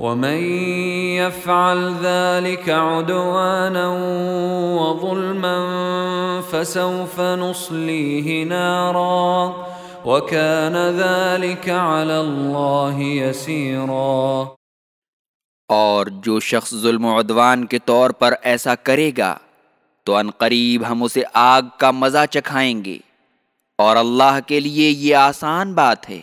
ومن يفعل ذلك عدوانا وظلما فسوف نصليه نارا وكان ذلك على الله يسيرا اور جو شخص ظلم و عدوان کے طور پر ایسا کرے گا، تو ان قریب ہم اسے آگ کا مزہ چکھائیں گے۔ اور اللہ کے لیے یہ آسان بات ہے۔